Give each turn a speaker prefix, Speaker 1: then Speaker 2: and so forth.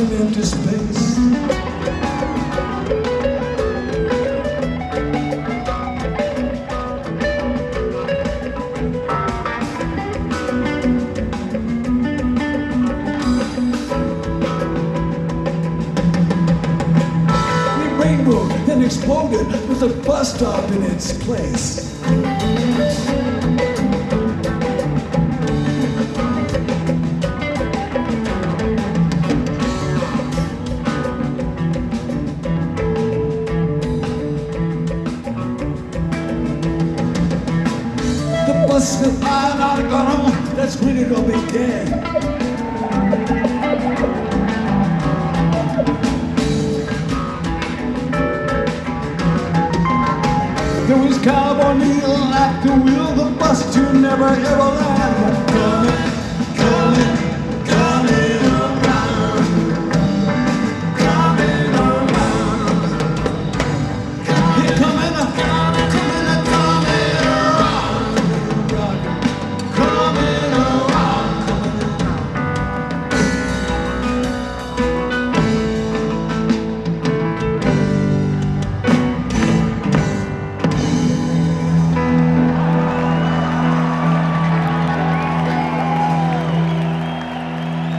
Speaker 1: I came an empty space. Then exploded with a bus stop in its place. place that I'm not gonna that's greener up in dead. There was cowboy needle at the wheel of the bus to never ever land. Coming, coming.